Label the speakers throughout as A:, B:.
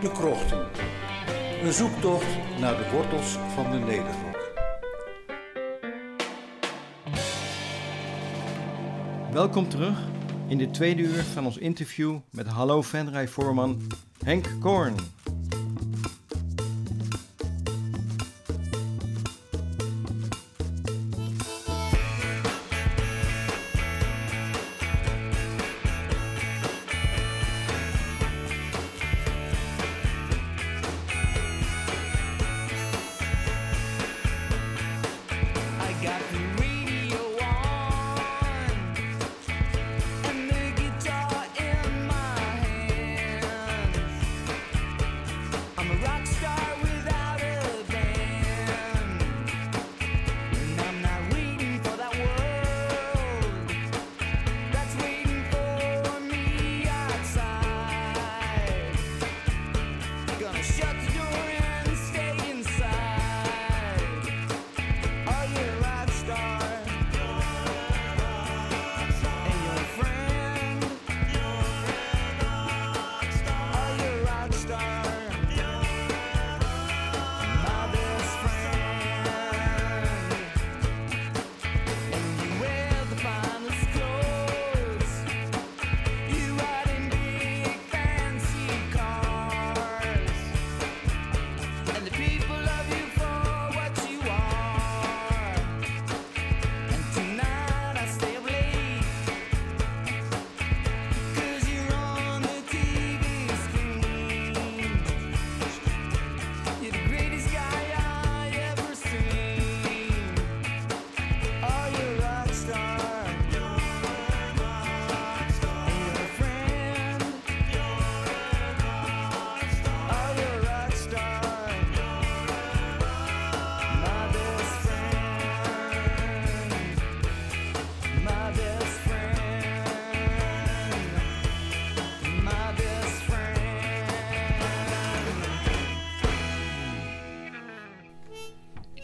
A: De Krochten. Een zoektocht naar de wortels van de Nederrok.
B: Welkom terug in de tweede uur van ons interview met Hallo Venray-voorman Henk Koorn.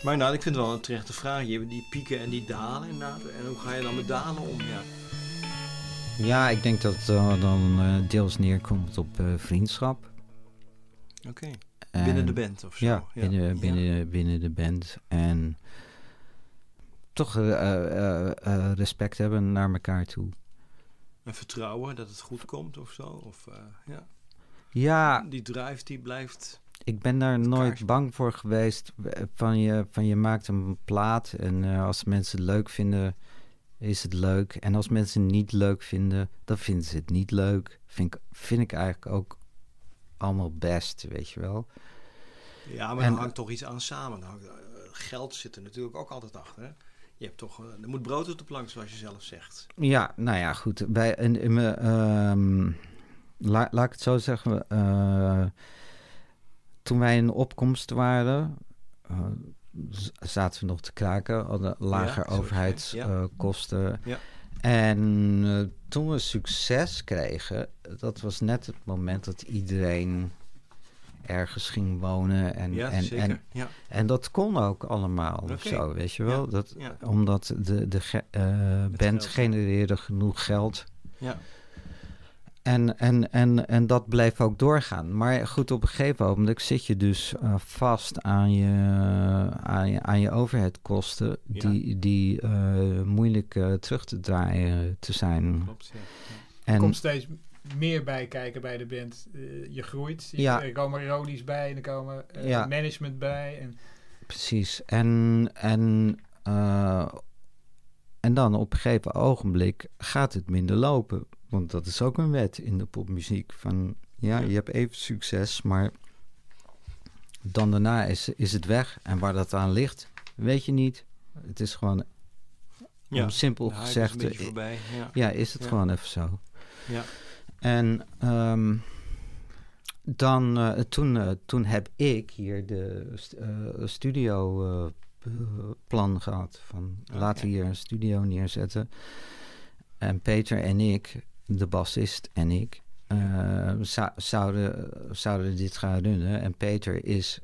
B: Maar inderdaad, ik vind het wel een terechte vraag. Je hebt die pieken en die dalen inderdaad. En hoe ga je dan met dalen om? Ja.
C: Ja, ik denk dat het eh, dan eh, deels neerkomt op eh, vriendschap.
B: Oké.
C: En-
B: Binnen de band of zo?
C: Ja, binnen,
B: Ja.
C: binnen, binnen de band. En toch respect hebben naar elkaar toe.
B: En vertrouwen dat het goed komt of zo? Of, ja.
C: Ja,
B: Die drive die blijft...
C: ik ben daar nooit bang voor geweest. eh, Van je, van je maakt een plaat en eh, als mensen het leuk vinden, is het leuk. En als mensen het niet leuk vinden, dan vinden ze het niet leuk. Vind ik, vind ik eigenlijk ook allemaal best, weet je wel.
B: Ja, maar
C: En-
B: er hangt toch iets aan samen. Hangt, eh, geld zit er natuurlijk ook altijd achter. Hè? Je hebt toch... eh, er moet brood op de plank, zoals je zelf zegt.
C: Ja, nou ja, goed. Bij, in, in ehm, la- laat ik het zo zeggen. eh, toen wij in opkomst waren, eh, zaten we nog te kraken. Hadden lager
B: ja.
C: overheidskosten.
B: Ja.
C: En eh, toen we succes kregen, dat was net het moment dat iedereen ergens ging wonen. En,
B: ja,
C: en,
B: zeker.
C: en,
B: ja.
C: en dat kon ook allemaal of zo, weet je wel.
B: Ja,
C: Dat. Omdat de, de eh, band
B: geld,
C: genereerde genoeg geld. En, en, en, en dat bleef ook doorgaan. Maar goed, op een gegeven moment zit je dus eh, vast aan je, aan je, aan je overheadkosten...
B: Ja.
C: die, die eh, moeilijk eh, terug te draaien te zijn.
B: Klopt, ja.
D: Er
C: En,
D: komt steeds meer bij kijken bij de band. Je groeit. Je-
C: Ja.
D: Er komen rolies bij. En er komen
C: Ja.
D: management bij. En
C: Precies. En, en, en dan op een gegeven ogenblik gaat het minder lopen. Want dat is ook een wet in de popmuziek. Van ja, je hebt even succes, maar dan daarna is, is het weg. En waar dat aan ligt, weet je niet. Het is gewoon,
B: ja.
C: om simpel
B: is
C: gezegd, eh,
B: voorbij. Ja.
C: ja, is het
B: Ja.
C: gewoon even zo.
B: Ja.
C: En ehm, dan, eh, toen, eh, toen heb ik hier de st- studio plan gehad. Van laten we hier een studio neerzetten. En Peter en ik, de bassist en ik, eh, zou- zouden, zouden dit gaan runnen. En Peter is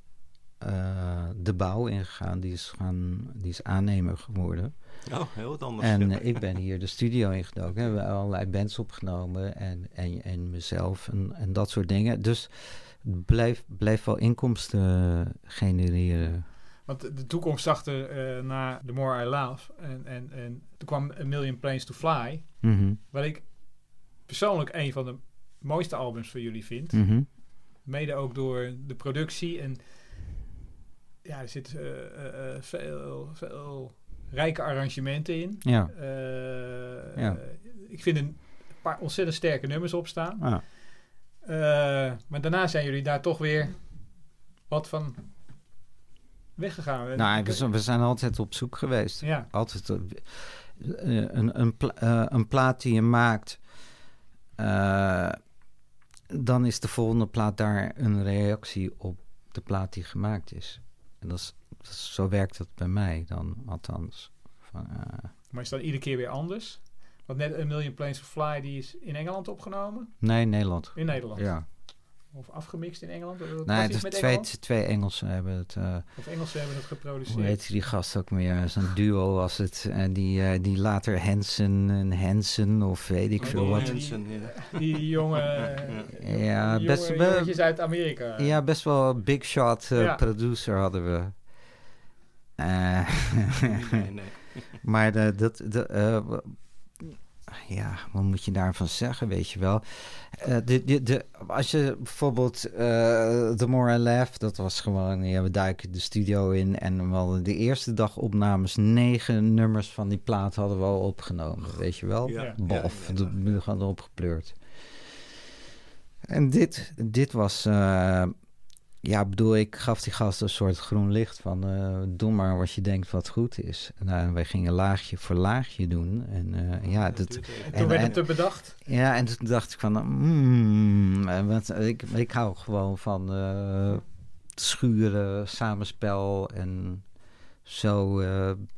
C: eh, de bouw ingegaan. Die is, gaan, die is aannemer geworden.
B: Oh, heel wat anders.
C: En
B: ja.
C: eh, ik ben hier de studio ingedoken. We hebben allerlei bands opgenomen en, en, en mezelf en, en dat soort dingen. Dus het bleef, bleef wel inkomsten genereren.
D: Want de- toekomst zag er eh, na The More I Love. En, en, en toen kwam A Million Planes to Fly.
C: Mhm,
D: Wat ik persoonlijk een van de mooiste albums van jullie vind.
C: mhm.
D: Mede ook door de productie. En ja, er zitten eh, eh, eh, veel, veel rijke arrangementen in.
C: Ja. Ja.
D: ik vind een paar ontzettend sterke nummers op staan. Maar daarna zijn jullie daar toch weer wat van weggegaan.
C: Nou, we zijn- we zijn altijd op zoek geweest.
D: ja,
C: Altijd een, een, pla- een plaat die je maakt, eh, dan is de volgende plaat daar een reactie op de plaat die gemaakt is. En dat is, dat is- zo werkt dat bij mij dan, althans. Van, eh,
D: maar is dat iedere keer weer anders? Want net A Million Planes to Fly, die is in Engeland opgenomen.
C: nee, Nederland.
D: In Nederland.
C: Ja.
D: Of afgemixt in Engeland.
C: Nee, dus
D: met
C: twee,
D: Engeland?
C: twee Engelsen hebben het. eh,
D: Of Engelsen hebben het geproduceerd.
C: hoe heet die gast ook meer? Zo'n duo was het. En die, eh, die later Hansen en Hansen of weet ik
D: Oh,
C: veel
D: die-
C: wat.
D: die-
A: Hansen, ja.
D: Die jonge, eh,
C: Ja,
D: die
C: best
D: jonge
C: wel-
D: uit Amerika.
C: Ja, best wel een big shot eh,
D: Ja.
C: producer hadden we. Eh,
A: Nee, nee.
C: maar de, dat, de, eh, ja, wat moet je daarvan zeggen, weet je wel? Eh, de, de, de, als je bijvoorbeeld eh The More I Laugh, dat was gewoon, ja, we duiken de studio in en we hadden de eerste dag opnames, negen nummers van die plaat hadden we al opgenomen, weet je wel?
A: Ja,
D: Ja.
C: Bof,
A: ja,
C: de
A: inderdaad.
C: muur gaan erop gepleurd. En dit, dit was, eh, ja, bedoel, ik gaf die gast een soort groen licht van, eh, doe maar wat je denkt wat goed is. En nou, wij gingen laagje voor laagje doen. En eh, ja, dat.
D: En
C: En-
D: toen werd het bedacht.
C: ja, en toen dacht ik van, mm, eh, want ik, ik hou gewoon van schuren, samenspel en zo,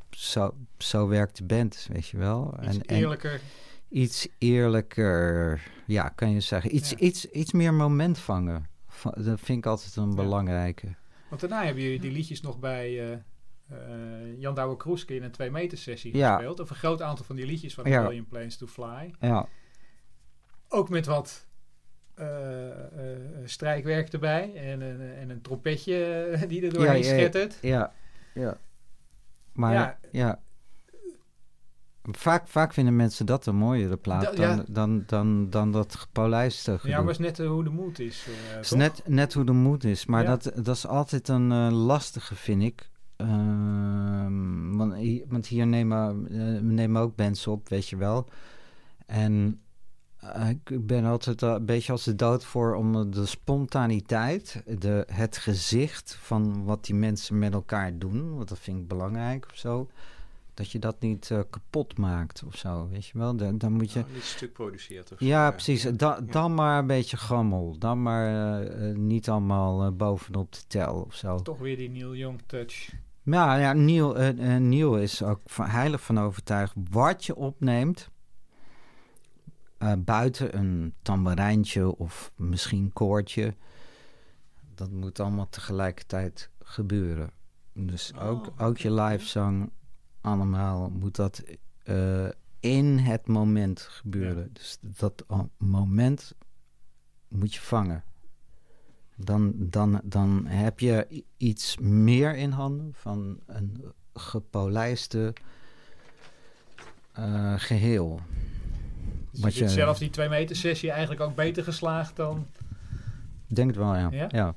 C: zo, zo werkt de band, weet je wel.
D: Iets
C: en, en
D: eerlijker.
C: iets eerlijker, ja, kan je zeggen. Iets,
D: Ja.
C: iets, iets meer moment vangen. Dat vind ik altijd een
D: Ja.
C: belangrijke.
D: Want daarna hebben jullie die liedjes nog bij eh, eh, Jan Douwe Kroeske in een 2 meter sessie
C: Ja.
D: gespeeld. Of een groot aantal van die liedjes van
C: Ja.
D: A Million Planes to Fly.
C: Ja,
D: Ook met wat eh, eh, strijkwerk erbij. En, een en een trompetje die er doorheen
C: Ja, ja, ja.
D: schettert.
C: ja, ja. Maar ja. Vaak, vaak vinden mensen dat een mooiere plaat dan,
D: ja.
C: dan, dan, dan dat gepolijste gedoe.
D: Ja, maar is net eh, hoe de moed is. eh,
C: Het is net, net hoe de moed is. Maar
D: Ja.
C: dat, dat is altijd een eh, lastige, vind ik. Ehm, want, hier, want hier nemen we nemen ook bands op, weet je wel. En ik ben altijd een beetje als de dood voor om de spontaniteit, de, het gezicht van wat die mensen met elkaar doen. Want dat vind ik belangrijk of zo. Dat je dat niet eh, kapot maakt of zo, weet je wel. Dan, dan moet je...
A: Nou, niet stuk produceert of zo,
C: Ja, precies. Da-
A: Ja.
C: Dan maar een beetje gammel. Dan maar eh, eh, niet allemaal bovenop de tel of zo.
D: Toch weer die Neil Young touch.
C: Nou ja, Neil, Neil is ook van, heilig van overtuigd. Wat je opneemt, buiten een tamboerijntje of misschien koortje, dat moet allemaal tegelijkertijd gebeuren. Dus
A: Oh,
C: ook, ook je live zang, allemaal moet dat eh, in het moment gebeuren. Dus dat o- moment moet je vangen. Dan, dan, dan heb je iets meer in handen van een gepolijste eh, geheel.
D: Dus je
C: je-
D: zelf die 2 meter sessie eigenlijk ook beter geslaagd dan...
C: Denk het wel? Ja,
D: ja.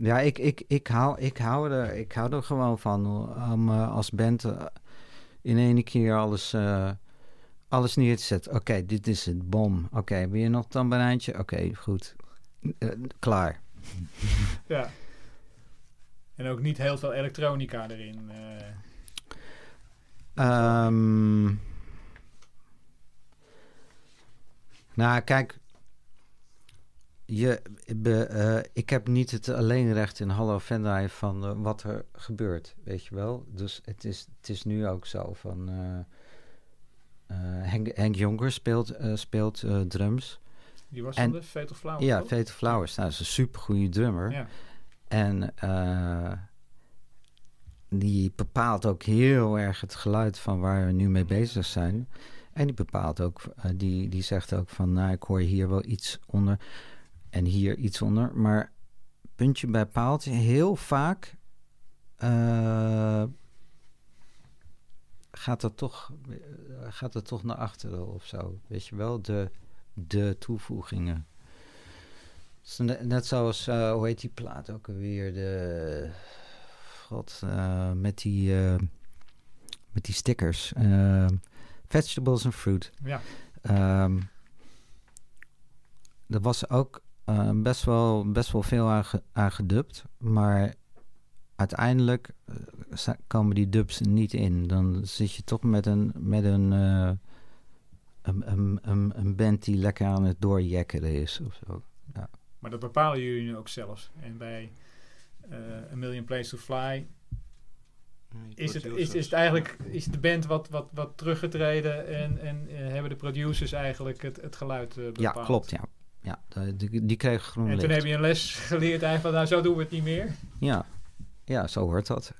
C: Ja, ik, ik, ik, hou, ik, hou er, ik hou er gewoon van om eh, als band eh, in één keer alles, eh, alles neer te zetten. Oké, dit is het, bom. Oké, wil je nog dan een eindje? Oké, goed. Klaar.
D: Ja. En ook niet heel veel elektronica erin. eh.
C: Ehm, nou, kijk. Je, be- eh, ik heb niet het alleenrecht in Hallo Vendai van eh, wat er gebeurt, weet je wel. Dus het is, het is nu ook zo van... eh, Henk, Henk Jonker speelt, speelt drums.
D: die was
C: En-
D: van de Flowers,
C: ja? Vete Flowers. Nou, dat is een supergoeie drummer.
D: Ja.
C: En die bepaalt ook heel erg het geluid van waar we nu mee bezig zijn. En die bepaalt ook, die, die zegt ook van, nou, ik hoor hier wel iets onder en hier iets onder. Maar puntje bij paaltje, heel vaak eh, gaat, dat toch, eh, gaat het toch naar achteren of zo. Weet je wel, de, de toevoegingen. Net, zoals, eh, hoe heet die plaat ook alweer? De, god, met die, met die stickers. Vegetables and fruit.
D: Ja.
C: Ehm er was ook eh, best, wel, best wel veel aan, ge- aan gedubt. Maar uiteindelijk eh, komen die dubs niet in. Dan zit je toch met een, met een, eh, een, een, een, een band die lekker aan het doorjekkeren is. Of zo.
D: Maar dat bepalen jullie nu ook zelf. En bij eh A Million Places to Fly is het, is, is het eigenlijk is de band wat, wat, wat teruggetreden en, en hebben de producers eigenlijk het, het geluid bepaald.
C: Ja, klopt. Ja. Ja, die, die kreeg groen
D: En toen
C: licht.
D: heb je een les geleerd eigenlijk van nou zo doen we het niet meer.
C: Ja. ja, zo hoort dat.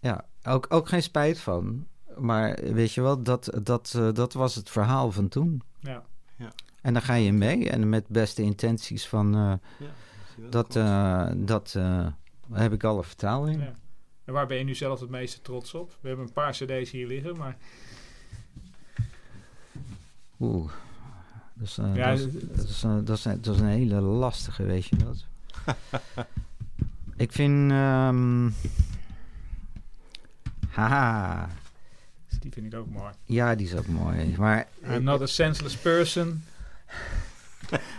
C: Ja, ook, ook geen spijt van. Maar weet je wel, dat, dat, eh, dat was het verhaal van toen.
D: Ja.
C: En dan ga je mee en met beste intenties van eh, dat, eh, dat eh, heb ik alle vertrouwen in.
D: Ja. En waar ben je nu zelf het meeste trots op? We hebben een paar cd's hier liggen, maar
C: Oeh. Dus, eh,
D: Ja,
C: dat, is,
D: het-
C: dat, is, een- dat, is, een- dat is een hele lastige, weet je dat. ik vind... ehm, haha.
D: die vind ik ook mooi.
C: Ja, die is ook mooi. Maar
D: I'm not a senseless person.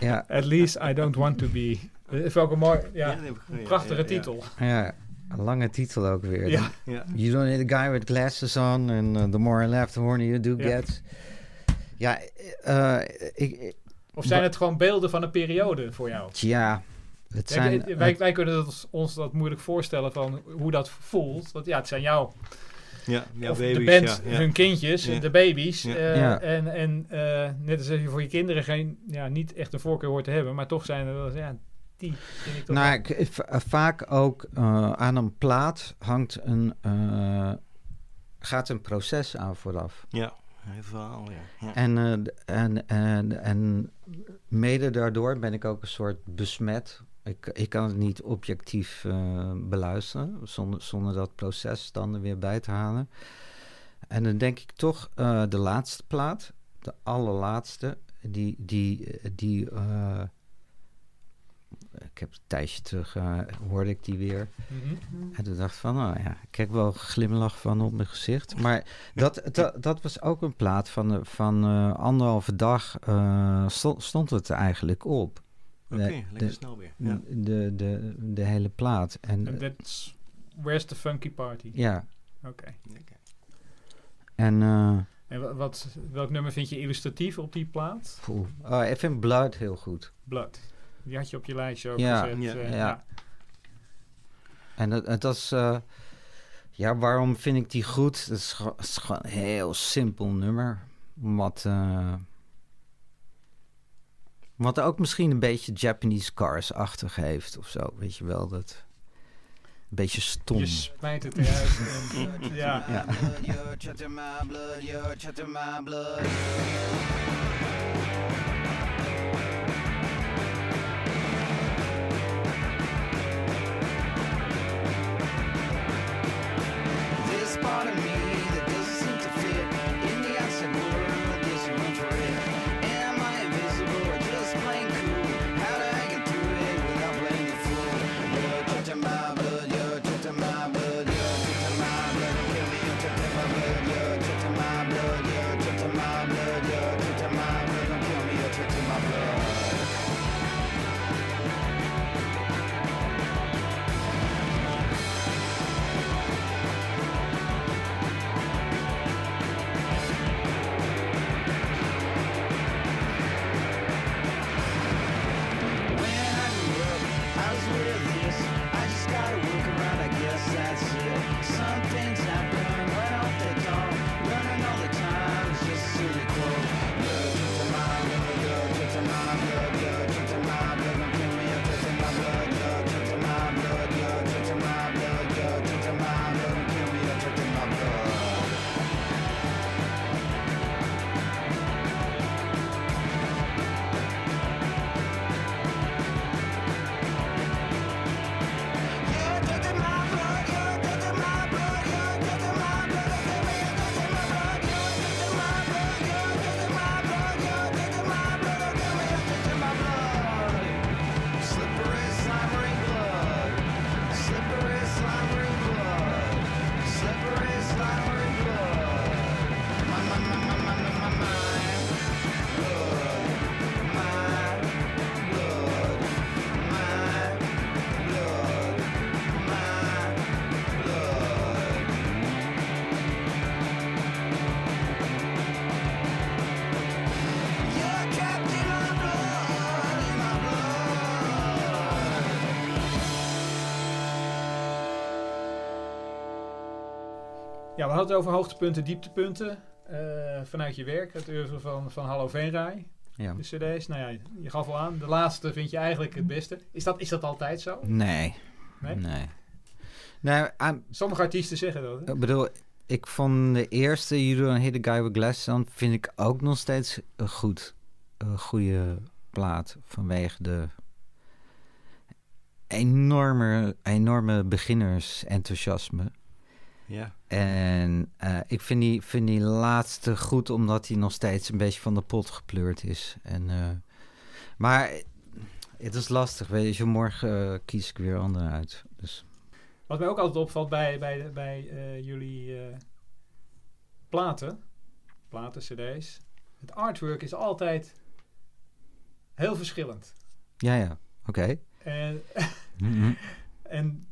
C: ja,
D: At least I don't want to be. Dat is ook een mooi, ja, prachtige
A: ja,
D: titel.
C: ja, een lange titel ook weer.
D: Ja.
C: You don't need a guy with glasses on. And uh, the more I laugh, the hornier you do get. Ja, eh, ik, ik-
D: Of zijn het gewoon beelden van een periode voor jou?
C: ja, het zijn...
D: wij, wij, wij kunnen ons dat moeilijk voorstellen van hoe dat voelt. Want ja, het zijn jouw
A: Ja, ja,
D: of
A: baby's,
D: de band,
A: ja, ja.
D: hun kindjes,
A: Ja.
D: de baby's.
A: Ja.
D: eh,
C: Ja.
D: En, en eh, net als je voor je kinderen geen, ja, niet echt een voorkeur hoort te hebben, maar toch zijn er wel ja, die vind ik toch
C: Nou, ik- va- vaak ook eh, aan een plaat hangt een, eh, gaat een proces aan vooraf.
A: Ja, verhaal, ja.
C: En, eh, en, en, en mede daardoor ben ik ook een soort besmet. Ik, ik kan het niet objectief eh, beluisteren, zonder, zonder dat proces dan er weer bij te halen. En dan denk ik toch eh, de laatste plaat, de allerlaatste, die, die, die ik heb een tijdje terug, eh, hoorde ik die weer.
D: Mhm.
C: En toen dacht ik van, nou ja, ik heb wel een glimlach van op mijn gezicht. Maar dat, dat, dat was ook een plaat van, eh, van eh, anderhalve dag eh, stond, stond het er eigenlijk op.
A: Oké,
C: de-
A: lekker snel weer. Ja.
C: De, de, de hele plaat. En
D: that's Where's the Funky Party?
C: ja,
D: Oké.
C: En eh,
D: En wa- wat, welk nummer vind je illustratief op die plaat?
C: poeh. Oh, ik vind Blood heel goed.
D: Blood. Die had je op je lijstje ook
C: Ja,
D: gezet.
A: ja,
D: eh,
C: ja. En dat, dat is, eh, ja, waarom vind ik die goed? Het is, gewoon- het is gewoon een heel simpel nummer. Wat, eh, wat ook misschien een beetje Japanese Cars-achtig heeft of zo. Weet je wel, dat... Een beetje stom.
D: Je smijt het eruit. en, ja.
C: Ja.
E: Part of me
D: Ja, we hadden het over hoogtepunten, dieptepunten. eh, vanuit je werk, het oeuvre van, van Hallo Veenrij.
C: Ja.
D: De cd's. Nou ja, je gaf al aan. De laatste vind je eigenlijk het beste. Is dat, is dat altijd zo?
C: Nee.
D: Nee?
C: Nee. Nou,
D: Sommige artiesten zeggen dat. hè?
C: ik bedoel, ik vond de eerste You Don't Hit Guy with Glasses on, vind ik ook nog steeds een goed, een goede plaat vanwege de enorme, enorme beginnersenthousiasme.
A: Ja.
C: En eh, ik vind die, vind die laatste goed, omdat hij nog steeds een beetje van de pot gepleurd is. En, eh, maar het is lastig, weet je. Morgen eh, kies ik weer andere uit. Dus
D: Wat mij ook altijd opvalt bij, bij, bij eh, jullie eh, platen, platen, cd's. Het artwork is altijd heel verschillend.
C: ja, ja, oké.
D: En,
C: Mhm.
D: en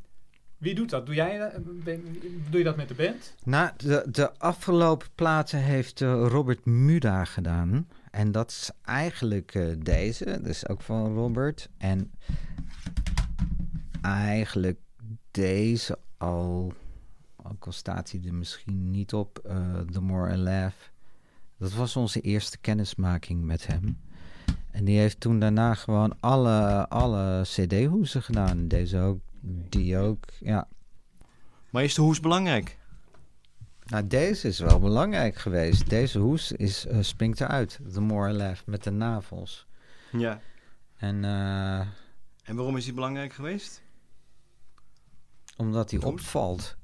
D: wie doet dat? Doe jij? Ben- Doe je dat met de band?
C: Nou, de, de afgelopen platen heeft eh, Robert Muda gedaan. En dat is eigenlijk eh, deze. Dat is ook van Robert. En eigenlijk deze al. Al staat hij er misschien niet op. eh The More I Laugh. Dat was onze eerste kennismaking met hem. En die heeft toen daarna gewoon alle, alle CD-hoezen gedaan. Deze ook, die ook. Ja,
A: Maar is de hoes belangrijk?
C: nou, deze is wel belangrijk geweest. Deze hoes is, eh, springt eruit. The more I laugh, met de navels.
A: Ja.
C: En eh,
A: En waarom is die belangrijk geweest?
C: omdat hij opvalt.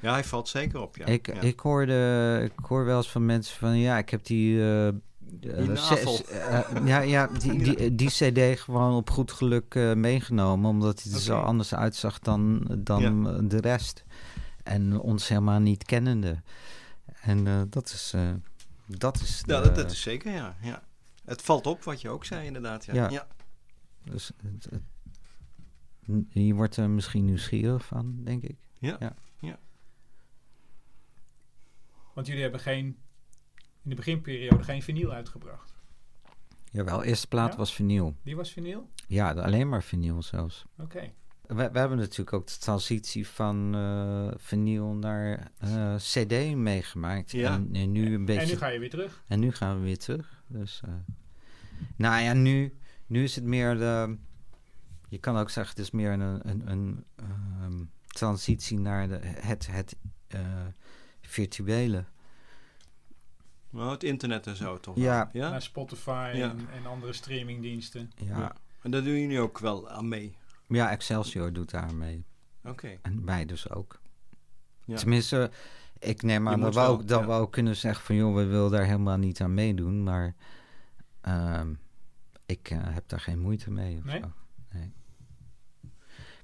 A: Ja, hij valt zeker op, ja.
C: ik,
A: ja.
C: ik, hoorde, ik hoor wel eens van mensen van... Ja, ik heb die... eh, eh, ja, ja, die, die, die cd gewoon op goed geluk eh, meegenomen. Omdat hij er zo anders uitzag dan, dan de rest. En ons helemaal niet kennende. En eh, dat is... eh, dat is
A: Ja, dat, dat is zeker, ja. ja. Het valt op, wat je ook zei, inderdaad. Ja.
C: Ja.
A: ja.
C: Dus je wordt er misschien nieuwsgierig van, denk ik.
D: Want jullie hebben geen, in de beginperiode geen vinyl uitgebracht.
C: Jawel, eerste plaat
D: Ja?
C: was vinyl.
D: Die was vinyl?
C: Ja, alleen maar vinyl zelfs.
D: Oké.
C: We, we hebben natuurlijk ook de transitie van eh vinyl naar eh, cd meegemaakt.
A: Ja.
C: En, en nu een beetje...
D: En nu ga je weer terug.
C: En nu gaan we weer terug. Dus, eh, nou ja, nu, nu is het meer de... Je kan ook zeggen, het is meer een, een, een ehm, transitie naar de, het, het eh, virtuele.
A: Nou, het internet en zo toch?
C: Ja.
A: ja?
D: Naar Spotify
A: Ja.
D: en, en andere streamingdiensten.
C: Ja,
A: Ja. En daar doen jullie ook wel aan mee.
C: ja Excelsior doet daar mee.
A: Oké.
C: En wij dus ook.
A: Ja.
C: Tenminste, ik neem aan dat, we ook, dat
A: ja.
C: we ook kunnen zeggen van... joh, we willen daar helemaal niet aan meedoen. Maar ehm, ik eh, heb daar geen moeite mee. Of
D: Nee?
C: Zo. nee.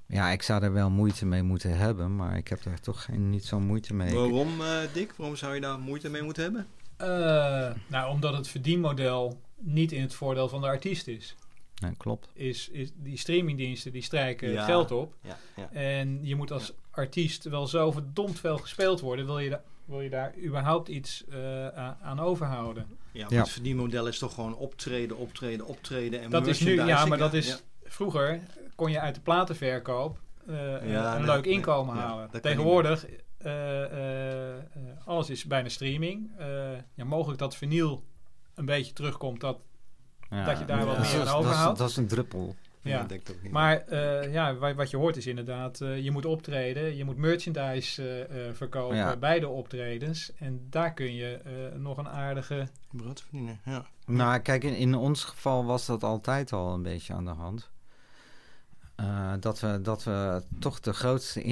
C: Ja, ik zou er wel moeite mee moeten hebben... maar ik heb daar toch geen, niet zo'n moeite mee.
A: Waarom, eh, Dick? Waarom zou je daar moeite mee moeten hebben?
D: Eh, nou, omdat het verdienmodel niet in het voordeel van de artiest is.
C: Nee, klopt.
D: is, is die streamingdiensten die strijken
A: Ja.
D: geld op.
A: Ja, ja.
D: En je moet als artiest wel zo verdomd veel gespeeld worden. Wil je, da- wil je daar überhaupt iets eh, aan overhouden?
A: ja maar
C: Ja.
A: het verdienmodel is toch gewoon optreden, optreden, optreden en
D: Dat is nu, ja, maar dat is.
A: Ja.
D: Vroeger kon je uit de platenverkoop eh,
A: Ja,
D: een
A: nee,
D: leuk inkomen halen. Tegenwoordig, alles is bijna streaming. Eh, ja, mogelijk dat vinyl een beetje terugkomt. Dat,
C: Ja,
D: Dat je daar
A: wat meer aan
C: dat is-
D: overhoudt.
C: Dat is een druppel.
A: Ja, denk ik ook niet.
D: Maar eh, ja, wa- wat je hoort is inderdaad, eh, je moet optreden, je moet merchandise eh, eh, verkopen
C: Ja.
D: bij de optredens. En daar kun je eh, nog een aardige...
A: Brood verdienen, ja.
C: Nou, kijk, in, in ons geval was dat altijd al een beetje aan de hand. Eh, dat, we, dat we toch de grootste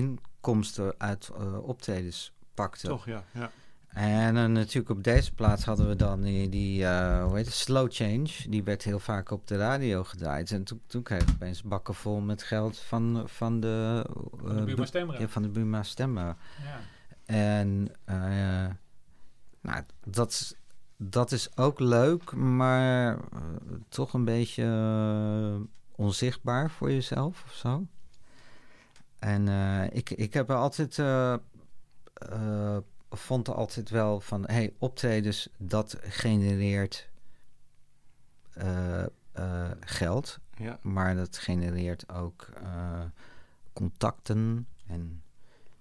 C: inkomsten uit eh, optredens pakten.
A: Toch, ja. ja.
C: En eh, natuurlijk op deze plaats hadden we dan die, die eh, hoe heet het, slow change. Die werd heel vaak op de radio gedraaid. En toen, toen kreeg ik opeens bakken vol met geld van, van de...
D: Van de
C: eh,
D: Buma
C: Bu-
D: Stemra.
C: Ja, van de Buma Stemra.
D: Ja.
C: En eh, nou, dat, is- dat is ook leuk, maar toch een beetje onzichtbaar voor jezelf of zo. En eh, ik, ik heb altijd, eh, eh, vond altijd wel van, hey, optredens, dat genereert geld,
A: ja.
C: maar dat genereert ook contacten en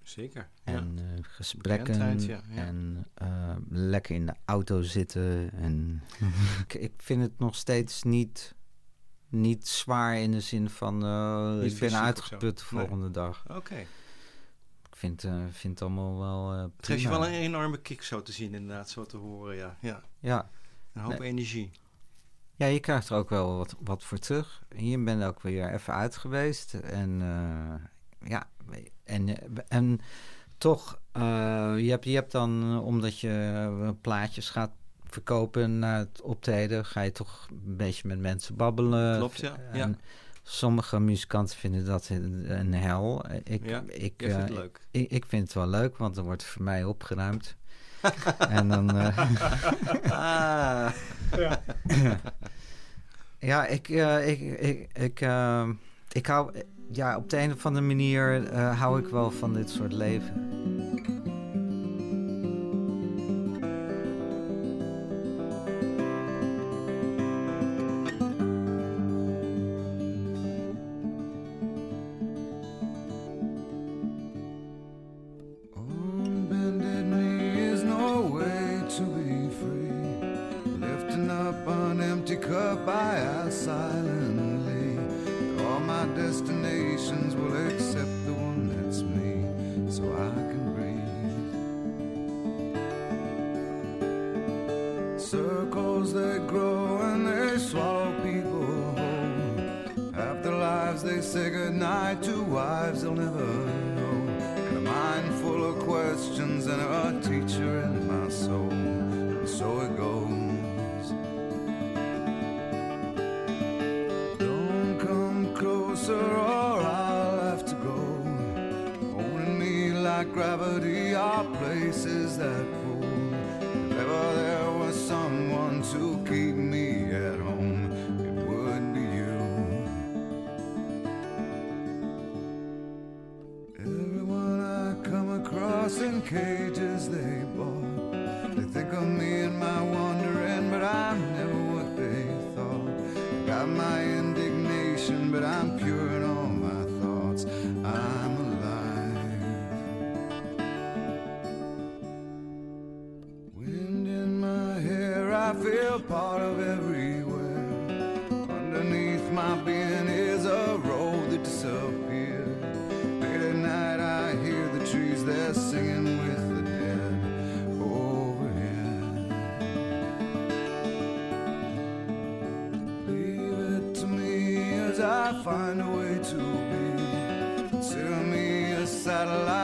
A: Zeker.
C: En gesprekken.
A: Ja, ja.
C: En lekker in de auto zitten. En ik, ik vind het nog steeds niet, niet zwaar in de zin van... eh, ik ben uitgeput de
A: Nee.
C: volgende dag.
A: Oké.
C: Ik vind, eh, vind het allemaal wel eh
A: Het geeft je wel een enorme kick zo te zien, inderdaad, zo te horen, ja. ja.
C: Ja.
A: Een hoop
C: Nee.
A: energie.
C: ja, je krijgt er ook wel wat, wat voor terug. Je bent ook weer even uit geweest. En ja, en, en toch, je, hebt, je hebt dan, omdat je plaatjes gaat verkopen na het optreden, ga je toch een beetje met mensen babbelen.
A: Klopt, ja.
C: En
A: ja.
C: Sommige muzikanten vinden dat een, hel. Ik,
A: Ja,
C: ik,
A: Jij vindt
C: eh,
A: het leuk.
C: ik, ik vind het wel leuk, want dan wordt voor mij opgeruimd. en dan... eh,
A: Ah,
D: Ja.
C: Ja, ik, eh, ik, ik, ik, ik hou, ja, op de een of andere manier eh, hou ik wel van dit soort leven.
F: Me a satellite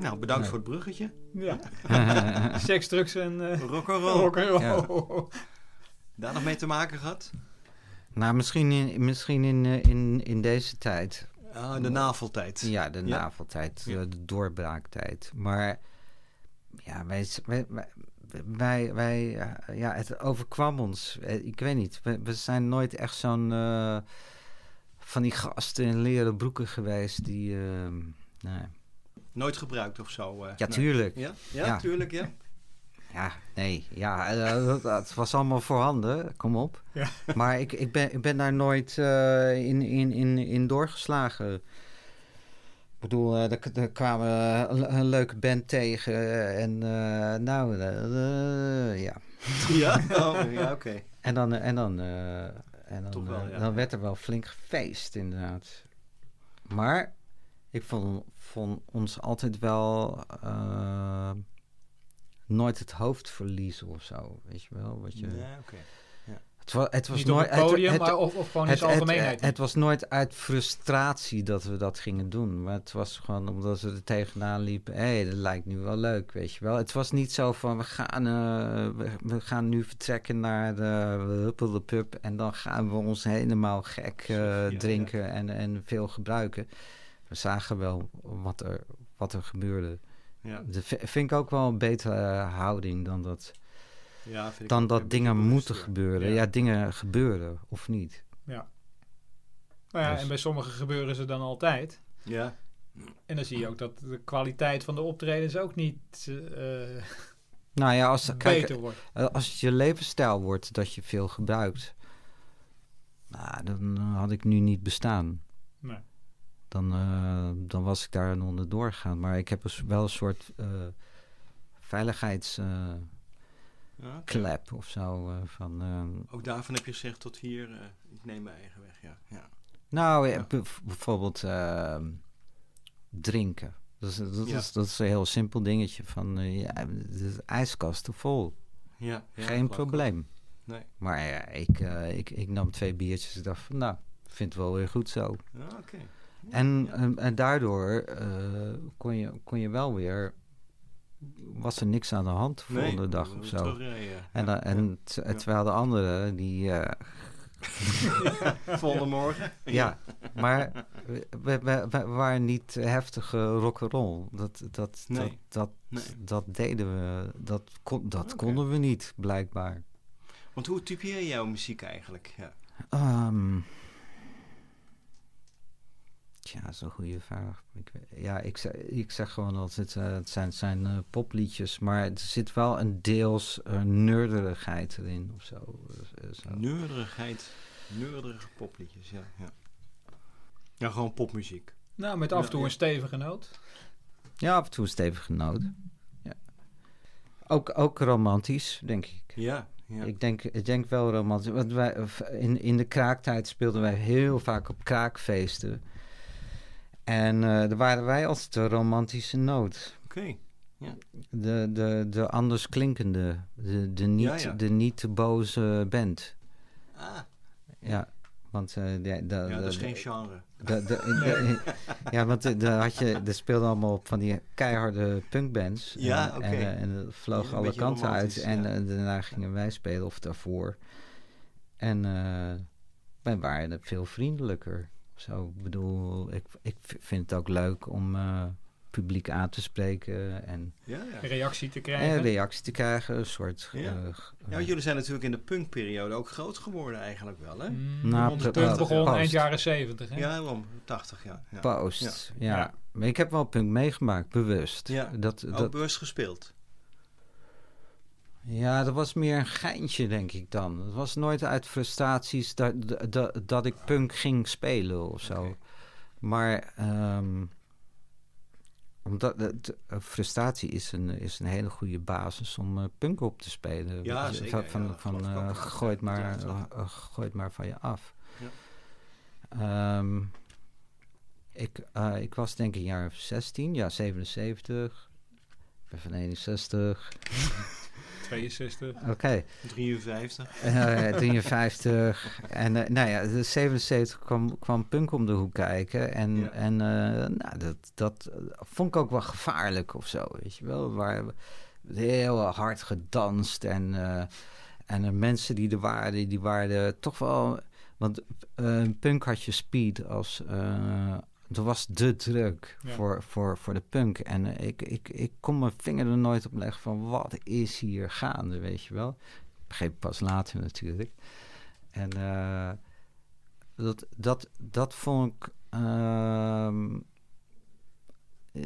A: nou, bedankt voor het bruggetje.
D: ja. Seks, drugs en eh
A: Rock and roll.
D: rock and roll.
A: Daar nog mee te maken gehad?
C: Nou, misschien in, misschien in, eh, in, in deze tijd.
A: Ah, de naveltijd.
C: Ja, de
A: Ja.
C: naveltijd,
A: Ja.
C: eh, de doorbraaktijd. Maar ja, wij, wij, wij, wij, wij, ja, het overkwam ons. Ik weet niet, we, we zijn nooit echt zo'n eh, van die gasten in leren broeken geweest die, nee.
A: Nooit gebruikt of zo? eh,
C: ja, tuurlijk.
A: Ja? Ja,
C: Ja.
A: tuurlijk, ja.
C: Ja, nee, ja, eh, dat, dat was allemaal voorhanden, kom op.
D: Ja.
C: Maar ik, ik, ben, ik ben daar nooit eh, in, in, in, in doorgeslagen. Ik bedoel, eh, er, er kwamen een, een leuke band tegen eh, en eh, nou, eh, eh, ja.
A: Ja? Oh, ja, oké.
C: En dan, eh, en dan, eh, en dan,
A: wel,
C: eh,
A: ja.
C: dan werd er wel flink gefeest, inderdaad. Maar ik vond, vond ons altijd wel eh, nooit het hoofd verliezen of zo, weet je wel? Wat je,
A: Ja, oké.
C: het Het, wa- het was
D: Niet
C: nooit.
D: op het podium,
C: het-
D: maar of, of gewoon in
C: het,
D: zijn
C: het,
D: algemeenheid.
C: het was nooit uit frustratie dat we dat gingen doen. Maar het was gewoon omdat we er tegenaan liepen. Hé, hey, dat lijkt nu wel leuk, weet je wel. Het was niet zo van, we gaan, eh, we, we gaan nu vertrekken naar de Huppel de Pub... en dan gaan we ons helemaal gek eh, drinken En, en veel gebruiken. We zagen wel wat er, wat er gebeurde.
A: Ja,
C: Dat vi- vind ik ook wel een betere houding dan dat,
A: ja vind ik
C: dan dat dingen moeten gebeuren.
A: Ja.
C: Ja. dingen gebeuren of niet.
D: Nou ja,
C: Dus-
D: en bij sommigen gebeuren ze dan altijd.
A: Ja,
D: En dan zie je ook dat de kwaliteit van de optredens ook niet eh,
C: Nou ja, als, kijk,
D: beter wordt.
C: eh, als het je levensstijl wordt dat je veel gebruikt, nou, dan had ik nu niet bestaan. Dan, eh, dan was ik daar onder doorgegaan. Maar ik heb dus wel een soort eh veiligheidsklep
A: ja, oké.
C: of zo. eh, van, eh,
A: Ook daarvan heb je gezegd tot hier, eh, ik neem mijn eigen weg. Ja, ja.
C: Nou, ja,
A: Ja.
C: bijvoorbeeld ehm, drinken. Dat is, dat,
A: Ja.
C: is, dat is een heel simpel dingetje. Van, eh, ja, de ijskasten vol.
A: ja, ja
C: Geen probleem.
A: Nee.
C: Maar ja, ik, eh, ik, ik nam twee biertjes en dacht van, nou, vind het wel weer goed zo.
A: Ja, oké. Ja.
C: En, en daardoor eh, kon, je, kon je wel weer... Was er niks aan de hand
A: Nee,
C: volgende dag of zo. En, dan- en terwijl de anderen, die...
A: ja. Volgende morgen.
C: Ja, maar we, we, we- we waren niet heftige rock'n'roll. Dat, dat,
A: Nee.
C: dat, dat,
A: Nee.
C: dat deden we, dat, kon, dat konden we niet, blijkbaar.
A: Want hoe typeer je jouw muziek eigenlijk? Ja.
C: Ehm tja, dat is een goede vraag. Ik, ja, ik, zeg, ik zeg gewoon altijd, eh, het zijn, het zijn eh, popliedjes, maar er zit wel een deels uh, nerderigheid erin of zo. eh, zo.
A: Neurderigheid. Neurderige popliedjes, ja. Ja, ja gewoon popmuziek.
D: Nou, met af en
A: Ja,
D: toe
A: ja.
D: een stevige noot.
C: Ja, af en toe een stevige noot. Ja. Ook, ook romantisch, denk ik.
A: Ja, ja.
C: Ik, denk, ik denk wel romantisch. Want wij, in, in de kraaktijd speelden wij heel vaak op kraakfeesten. En eh daar waren wij altijd de romantische noot.
A: Oké.
C: De, de, de anders klinkende. De, de, niet,
A: Ja, ja.
C: de niet te boze band.
A: Ah,
C: Ja, want... eh, de, de,
A: ja, dat is
C: de-
A: geen genre.
C: de, de, de- ja, want de, de had je, er speelden allemaal op van die keiharde punkbands.
A: Ja,
C: en,
A: oké.
C: En, eh, en dat vloog
A: Ja,
C: alle kanten uit. En
A: ja.
C: eh, daarna gingen wij spelen, of daarvoor. En eh, wij waren veel vriendelijker. Zo, ik bedoel, ik, ik vind het ook leuk om eh, publiek aan te spreken en,
A: Ja, ja.
D: Reactie te
C: en
D: krijgen.
C: reactie te krijgen. Een soort...
A: Ja.
C: eh,
A: Ja, want jullie zijn natuurlijk in de punkperiode ook groot geworden eigenlijk wel, hè?
D: Mm,
C: Nou,
D: punt
C: eh,
D: begon
C: post.
D: eind jaren zeventig. hè?
A: Ja, om 80, ja. ja.
C: Post, ja.
D: Ja.
C: Maar ik heb wel punk meegemaakt, bewust.
A: Ja.
C: Dat,
A: Ook
C: dat,
A: bewust gespeeld.
C: Ja, dat was meer een geintje, denk ik dan. Het was nooit uit frustraties dat, dat, dat ik punk ging spelen of zo. Maar ehm, omdat de, eh, frustratie is een, is een hele goede basis om eh, punk op te spelen.
A: Ja,
C: Van-
A: zeker,
C: Van,
A: ja,
C: eh,
A: ook.
C: gooi, het
A: Ja,
C: maar, maar van je af.
A: Ja.
C: Ehm, ik, ik was denk ik een jaar of 16, ja 77. Ik ben van 61.
D: 62.
C: Oké.
A: 53.
C: Eh, 53. En eh, nou ja, de 77 kwam, kwam punk om de hoek kijken. En,
A: Ja.
C: en eh, nou, dat, dat eh, vond ik ook wel gevaarlijk of zo, weet je wel. Waar heel hard gedanst en, eh, en de mensen die er waren, die waren toch wel... Want eh, punk had je speed als... eh dat was de druk
D: Ja.
C: voor, voor, voor de punk. En eh, ik, ik, ik kon mijn vinger er nooit op leggen van wat is hier gaande, weet je wel. Ik begreep pas later natuurlijk. En eh, dat, dat, dat vond ik... ehm, eh,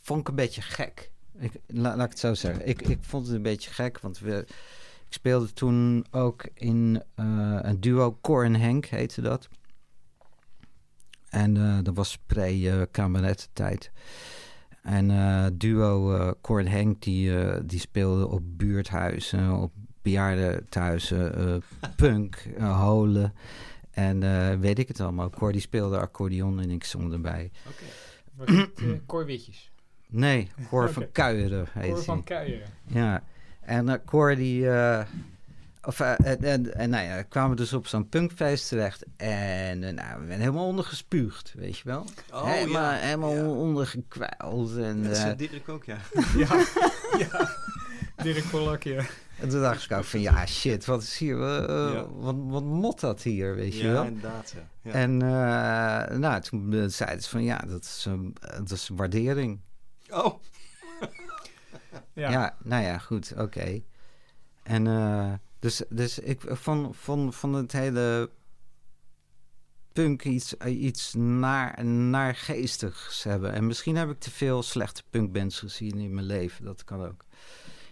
C: vond ik een beetje gek. Ik, la- laat ik het zo zeggen. Ik, ik vond het een beetje gek, want we, ik speelde toen ook in een duo, Cor en Henk heette dat. En eh, dat was pre-kamerettentijd. en eh, duo Cor en Henk, die, die speelden op buurthuizen, op bejaardentehuizen, eh punk, holen. En weet ik het allemaal. Cor die speelde accordeon en ik zong erbij.
A: Oké.
D: Was het uh, Cor Witjes?
C: Nee, Cor van
D: Oké.
C: Kuijeren heet
D: Cor van Kuijeren.
C: Ja, en uh, Cor die, uh, Of, eh, en, en, en nou ja, kwamen we dus op zo'n punkfeest terecht. En eh, nou, we zijn helemaal ondergespuugd, weet je wel.
A: Oh,
C: helemaal
A: ja.
C: helemaal
A: Ja.
C: ondergekwijld. En,
A: Dat
C: eh,
A: is Dirk ook, ja.
D: Ja, ja. Dirk Polak, ja.
C: en toen dacht ik ook van, ja shit, wat is hier, eh, eh,
A: Ja.
C: wat, wat mot dat hier, weet je
A: ja,
C: wel.
A: inderdaad. Ja.
C: En eh, nou, toen eh, zeiden ze van, ja, dat is, een dat is een waardering.
A: Oh,
D: Ja.
C: Ja, nou ja, goed, oké. En eh, dus, dus ik vond, vond, vond het hele punk iets, iets naar, naargeestigs hebben. En misschien heb ik te veel slechte punkbands gezien in mijn leven. Dat kan ook.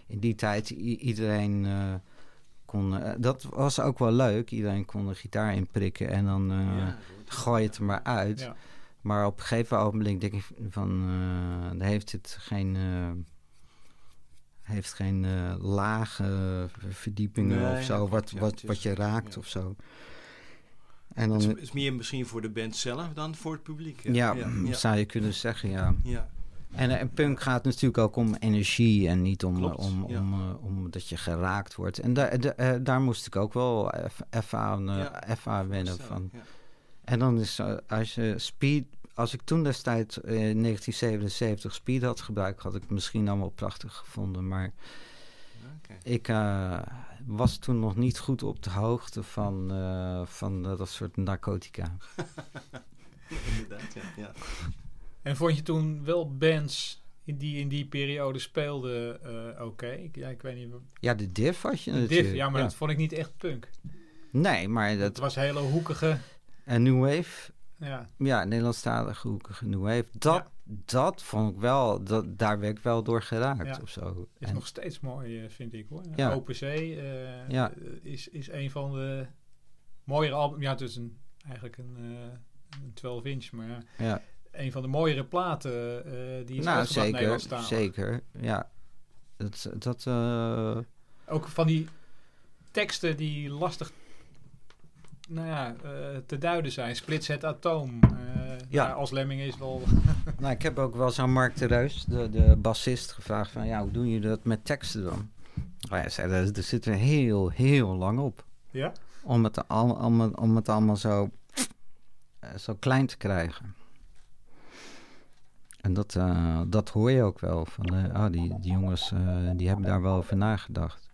C: In die tijd, iedereen eh, kon... eh, dat was ook wel leuk. Iedereen kon een gitaar inprikken en dan eh,
A: ja.
C: gooi je het er maar uit.
D: Ja.
C: Maar op een gegeven ogenblik denk ik van, heeft het geen, heeft geen eh, lage verdiepingen
A: Nee,
C: of zo, wat,
A: ja,
C: wat, wat je raakt
A: ja.
C: of zo. En dan,
A: het is meer misschien voor de band zelf dan voor het publiek.
C: ja,
A: ja, ja.
C: zou je kunnen zeggen, ja.
A: ja.
C: En, eh, en punk gaat natuurlijk ook om energie en niet om,
A: Klopt,
C: om, om, eh, om dat je geraakt wordt. En daar da- eh, daar moest ik ook wel even aan, eh, even aan wennen van. En dan is eh, als je speed, als ik toen destijds eh, in 1977 speed had gebruikt, had ik het misschien allemaal prachtig gevonden. Maar
A: Oké.
C: ik eh, was toen nog niet goed op de hoogte van, eh, van dat soort narcotica.
A: Inderdaad, ja. ja.
D: En vond je toen wel bands in die in die periode speelden eh, oké? Ik- Ja, ik weet niet.
C: Ja, de diff had je
D: De
C: natuurlijk.
D: diff, ja, maar dat vond ik niet echt punk.
C: Nee, maar
D: Het
C: dat...
D: was hele hoekige.
C: En New Wave,
D: Ja,
C: ja, Nederlandstalige hoekige New Wave, dat,
D: Ja.
C: dat vond ik wel, dat, daar werd ik wel door geraakt
D: Ja.
C: of zo.
D: is
C: En-
D: nog steeds mooi, eh, vind ik hoor.
C: Ja.
D: Open Zee eh,
C: Ja.
D: eh, is, is een van de mooiere albums. Ja, het is een, eigenlijk een, eh, een 12 inch, maar ja, een van de mooiere platen eh, die is
C: Nou, zeker, zeker, ja. Dat, dat eh,
D: Ook van die teksten die lastig nou ja, eh, te duiden zijn. Splits het atoom. Eh,
C: Ja.
D: nou, als Lemming is wel...
C: Nou, ik heb ook wel eens aan Mark de Reus, de, de bassist, gevraagd van... Ja, hoe doen jullie dat met teksten dan? Hij zei, er, er zit er heel, heel lang op.
D: ja?
C: Om het, al, om het, om het allemaal zo, eh, zo klein te krijgen. En dat, dat hoor je ook wel. Van, oh, die, die jongens die hebben daar wel over nagedacht.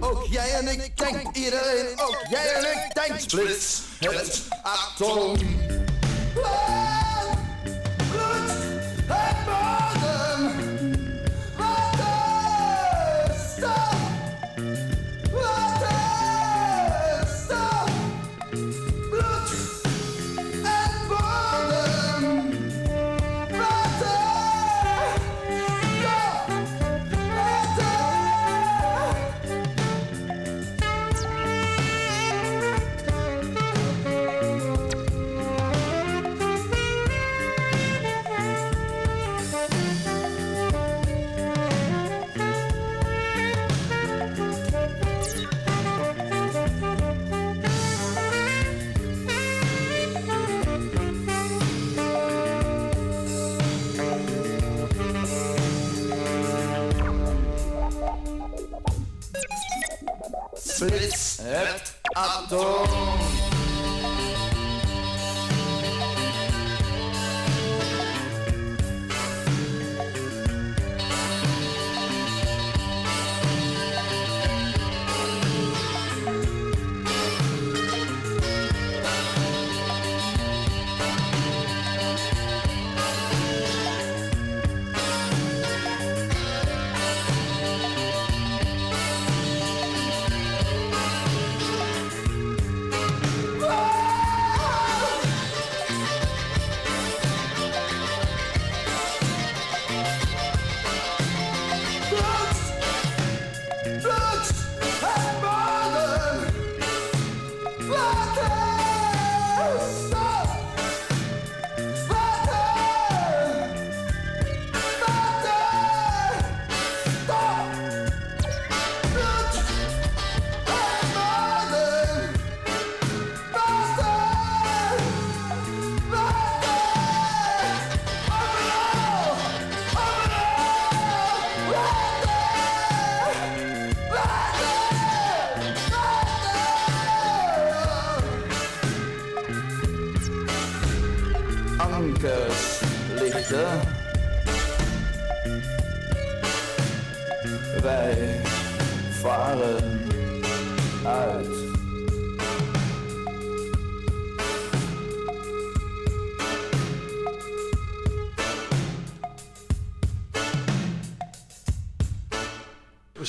F: Ook jij en ik, denkt iedereen, ook jij en ik, denkt splits het atoom.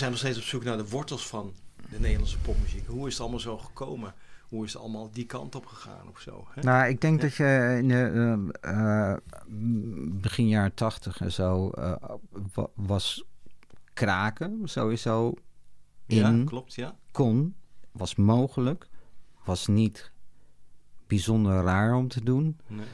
A: Zijn nog steeds op zoek naar de wortels van de Nederlandse popmuziek. Hoe is het allemaal zo gekomen? Hoe is het allemaal die kant op gegaan of zo? Hè?
C: Nou, ik denk
A: Ja.
C: dat je in de eh, begin jaren tachtig en zo eh, wa- was kraken sowieso in
A: ja, klopt, ja.
C: kon, was mogelijk, was niet bijzonder raar om te doen.
A: Nee,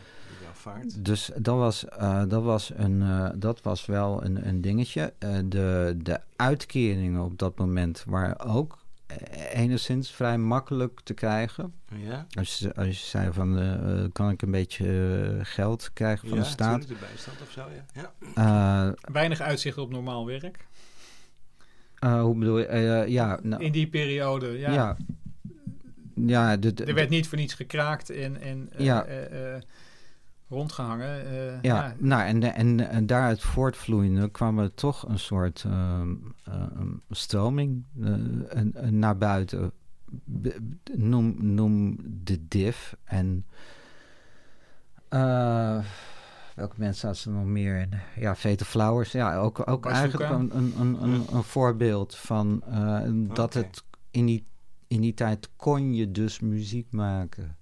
C: Dus dat was, eh, dat was, een, eh, dat was wel een, een dingetje. Eh, de, de uitkeringen op dat moment waren ook enigszins vrij makkelijk te krijgen.
A: Ja,
C: Als je, als je zei van, kan ik een beetje geld krijgen van
A: ja,
C: de staat?
A: tuurlijk, de bijstand of zo, ja. ja.
C: Eh,
D: Weinig uitzicht op normaal werk.
C: eh, hoe bedoel je? Eh, ja, nou,
D: In die periode, ja.
C: ja. Ja, de, de-
D: Er werd niet voor niets gekraakt en, en eh,
C: Ja.
D: Eh, eh, rondgehangen. eh,
C: Ja,
D: ja.
C: nou en, en, en daaruit voortvloeiende kwam er toch een soort ehm, ehm, stroming eh, en- en naar buiten. Noem, noem de div en eh, welke mensen zaten er nog meer in? Ja, Vete Flowers, ja, ook, ook eigenlijk een, een, een, een, een voorbeeld van eh, dat het in die, in die tijd kon je dus muziek maken.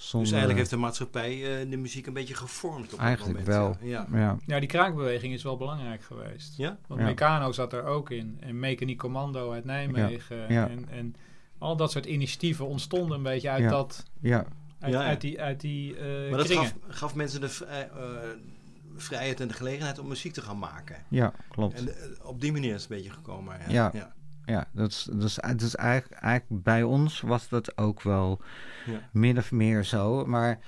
C: Zonder,
A: Dus eigenlijk heeft de maatschappij eh, de muziek een beetje gevormd op
C: Eigenlijk
A: dat moment.
C: wel.
A: Ja. ja.
C: ja,
D: die kraakbeweging is wel belangrijk geweest.
A: Ja?
D: Want
C: Ja.
D: Meccano zat er ook in. En Mechanic Commando uit Nijmegen.
C: Ja.
D: En, en al dat soort initiatieven ontstonden een beetje uit,
C: Ja.
D: dat,
C: ja,
D: uit,
A: Ja, ja.
D: uit die, uit die eh,
A: Maar dat gaf, gaf mensen de vrij- eh, vrijheid en de gelegenheid om muziek te gaan maken.
C: ja, klopt.
A: En de- op die manier is het een beetje gekomen. Ja.
C: Ja.
A: Ja.
C: Dat is, dat is, dat is eigenlijk, eigenlijk bij ons was dat ook wel
A: Ja.
C: min of meer zo. Maar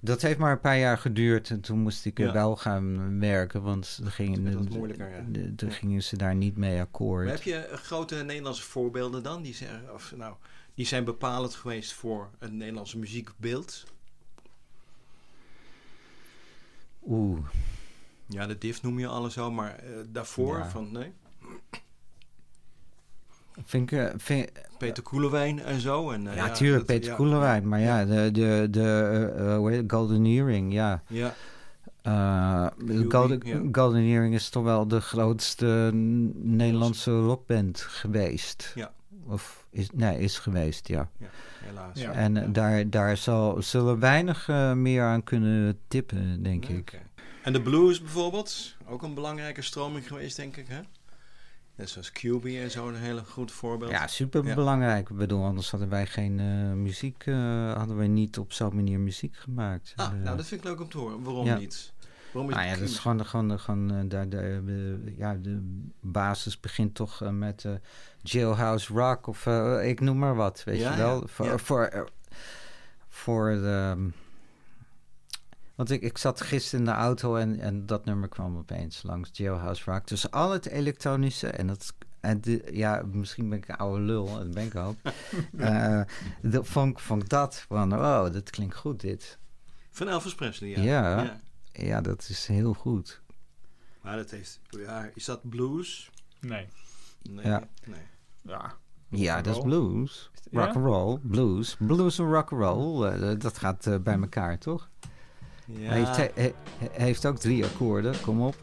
C: dat heeft maar een paar jaar geduurd en toen moest ik er
A: Ja.
C: wel gaan werken, want dan gingen, de-
A: moeilijker, ja.
C: de- de-
A: Ja.
C: gingen ze daar niet mee akkoord.
A: Maar heb je grote Nederlandse voorbeelden dan? Die zijn, of, nou, die zijn bepalend geweest voor het Nederlandse muziekbeeld?
C: Oeh,
A: Ja, de div noem je alle zo, maar eh, daarvoor
C: Ja.
A: van nee?
C: Vind ik, eh, vind,
A: Peter Koelewijn en zo. En, eh,
C: ja, tuurlijk,
A: dat-
C: Peter
A: ja.
C: Koelewijn, maar ja, de, de, de eh, Golden Earring, ja.
A: Ja,
C: Eh, Golden,
A: ja.
C: Golden Earring is toch wel de grootste Nederlandse rockband geweest.
A: Ja.
C: Of is, nee, is geweest, ja.
A: helaas.
D: Ja.
C: En eh, daar, daar zal, zullen weinig meer aan kunnen tippen, denk ik.
A: En de blues bijvoorbeeld, ook een belangrijke stroming geweest, denk ik, hè? Net zoals QB en zo, een hele goed voorbeeld.
C: Ja, super belangrijk. Ik bedoel, anders hadden wij geen eh, muziek, eh, hadden wij niet op zo'n manier muziek gemaakt.
A: Ah,
C: Eh,
A: nou, dat vind ik leuk om te horen. Waarom
C: ja.
A: niet? Waarom is
C: nou ja, dat is gewoon, de- gewoon, de- gewoon daar, eh, ja, de basis begint toch met Jailhouse Rock of ik noem maar wat, weet
A: Ja,
C: je wel. Voor, voor, voor de... Want ik, ik zat gisteren in de auto en, en dat nummer kwam opeens langs Jailhouse Rock. Dus al het elektronische en dat... En de, ja, misschien ben ik een oude lul, dat ben ik ook. Eh, dat vond, ik- vond dat van, oh, dat klinkt goed dit.
A: Van Elvis Presley, ja.
C: Ja. Ja, dat is heel goed.
A: Maar dat heeft... Ja, is dat blues?
D: Nee.
A: Nee.
C: Ja.
A: nee.
D: Ja.
C: Ja, dat is
D: Rock'n'roll.
C: blues.
D: Ja?
C: Rock and roll, blues. Blues en rock and roll, eh, dat gaat eh, bij elkaar, toch?
A: Ja.
C: Hij heeft, he- he- heeft ook drie akkoorden, kom op.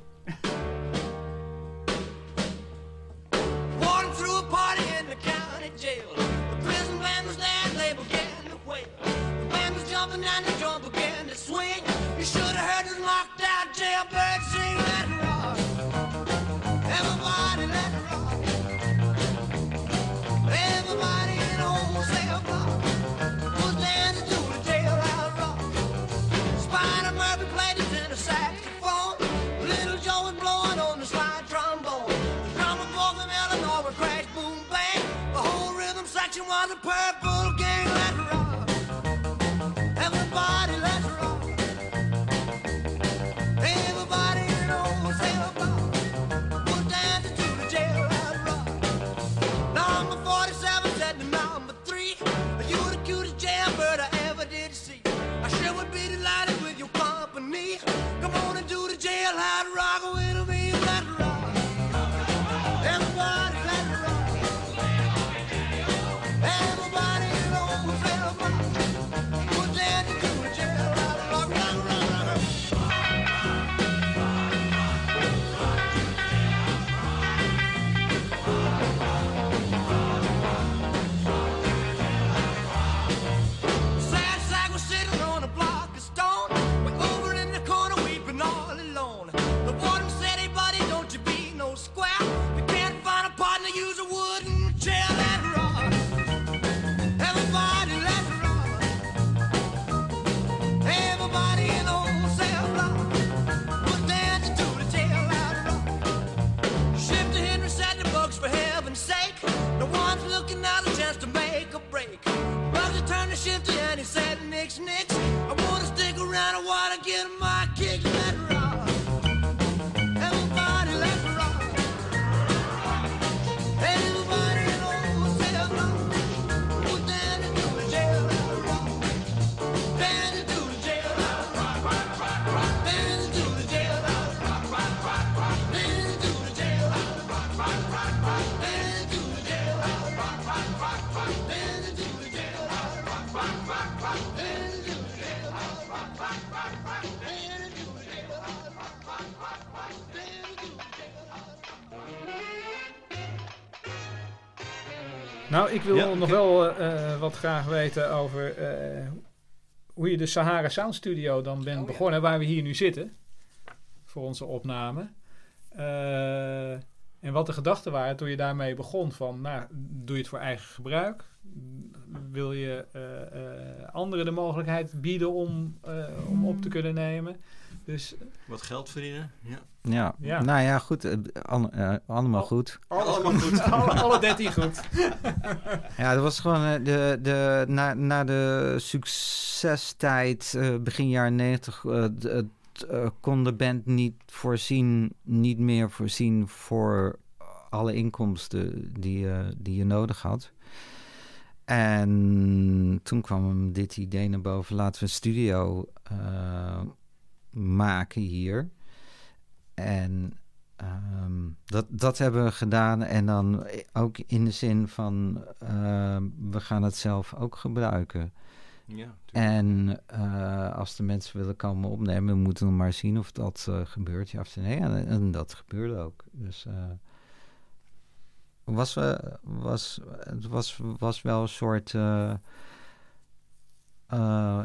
D: wil
A: Ja,
D: nog wel eh, eh, wat graag weten over eh, hoe je de Sahara Sound Studio dan bent
A: Oh, ja.
D: begonnen, waar we hier nu zitten voor onze opname. Eh, en wat de gedachten waren toen je daarmee begon van, nou, doe je het voor eigen gebruik? Wil je eh, eh, anderen de mogelijkheid bieden om, eh, om op te kunnen nemen? Dus
A: Wat geld verdienen. Ja.
C: Ja.
D: Ja.
C: nou ja, goed. eh, an- eh, allemaal
D: Al-
C: goed.
A: Allemaal goed.
D: alle, alle 13 goed.
C: Ja, dat was gewoon eh, de, de, na, na de succestijd, begin jaren negentig, eh, d- het, eh, kon de band niet voorzien, niet meer voorzien voor alle inkomsten die, die je nodig had. En toen kwam hem dit idee naar boven, laten we een studio maken hier. En Ehm, dat, dat hebben we gedaan. En dan ook in de zin van ehm, we gaan het zelf ook gebruiken.
A: Ja.
C: En eh, als de mensen willen komen opnemen, we moeten nog maar zien of dat eh, gebeurt. Ja of nee. En, en dat gebeurde ook. Dus eh, was, was, het was, was wel een soort